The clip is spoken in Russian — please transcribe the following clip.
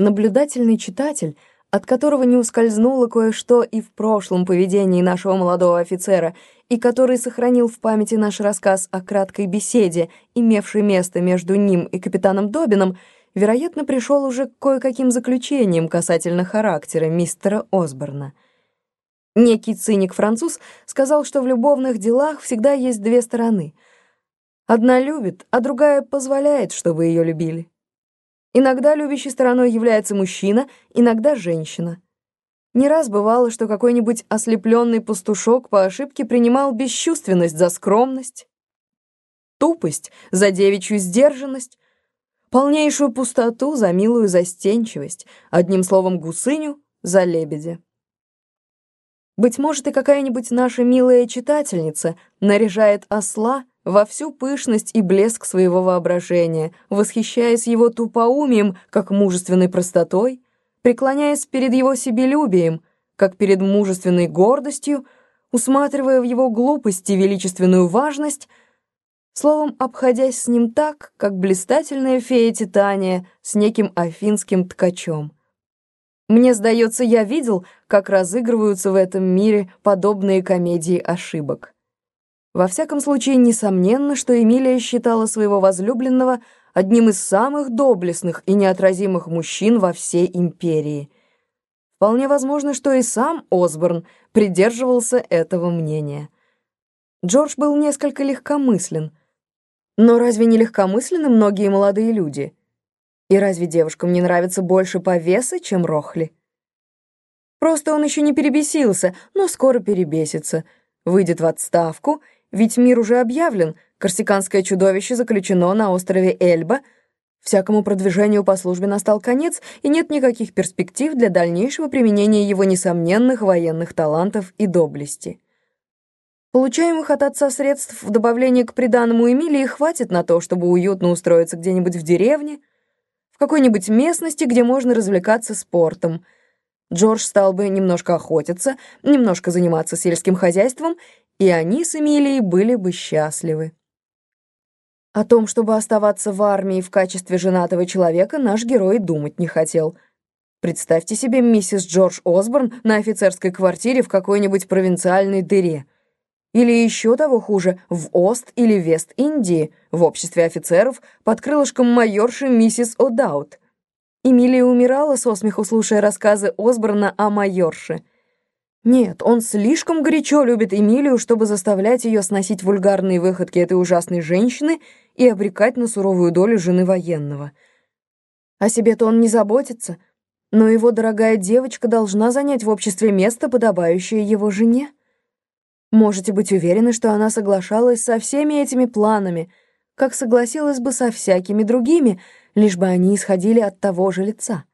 Наблюдательный читатель, от которого не ускользнуло кое-что и в прошлом поведении нашего молодого офицера, и который сохранил в памяти наш рассказ о краткой беседе, имевшей место между ним и капитаном Добином, вероятно, пришел уже к кое-каким заключениям касательно характера мистера Осборна. Некий циник-француз сказал, что в любовных делах всегда есть две стороны. Одна любит, а другая позволяет, чтобы ее любили. Иногда любящей стороной является мужчина, иногда женщина. Не раз бывало, что какой-нибудь ослепленный пастушок по ошибке принимал бесчувственность за скромность, тупость за девичью сдержанность, полнейшую пустоту за милую застенчивость, одним словом, гусыню за лебедя. Быть может, и какая-нибудь наша милая читательница наряжает осла во всю пышность и блеск своего воображения, восхищаясь его тупоумием, как мужественной простотой, преклоняясь перед его себелюбием, как перед мужественной гордостью, усматривая в его глупости величественную важность, словом, обходясь с ним так, как блистательная фея Титания с неким афинским ткачом. Мне сдается, я видел, как разыгрываются в этом мире подобные комедии ошибок. Во всяком случае, несомненно, что Эмилия считала своего возлюбленного одним из самых доблестных и неотразимых мужчин во всей империи. Вполне возможно, что и сам Осборн придерживался этого мнения. Джордж был несколько легкомыслен. Но разве не легкомысленны многие молодые люди? И разве девушкам не нравится больше повеса, чем Рохли? Просто он еще не перебесился, но скоро перебесится, выйдет в отставку — ведь мир уже объявлен, корсиканское чудовище заключено на острове Эльба, всякому продвижению по службе настал конец, и нет никаких перспектив для дальнейшего применения его несомненных военных талантов и доблести. Получаемых от отца средств в добавление к приданному Эмилии хватит на то, чтобы уютно устроиться где-нибудь в деревне, в какой-нибудь местности, где можно развлекаться спортом. Джордж стал бы немножко охотиться, немножко заниматься сельским хозяйством и они с Эмилией были бы счастливы. О том, чтобы оставаться в армии в качестве женатого человека, наш герой думать не хотел. Представьте себе миссис Джордж Осборн на офицерской квартире в какой-нибудь провинциальной дыре. Или еще того хуже, в Ост- или Вест-Индии, в обществе офицеров, под крылышком майорши миссис О'Даут. Эмилия умирала со смеху, слушая рассказы Осборна о майорше. Нет, он слишком горячо любит Эмилию, чтобы заставлять ее сносить вульгарные выходки этой ужасной женщины и обрекать на суровую долю жены военного. О себе-то он не заботится, но его дорогая девочка должна занять в обществе место, подобающее его жене. Можете быть уверены, что она соглашалась со всеми этими планами, как согласилась бы со всякими другими, лишь бы они исходили от того же лица.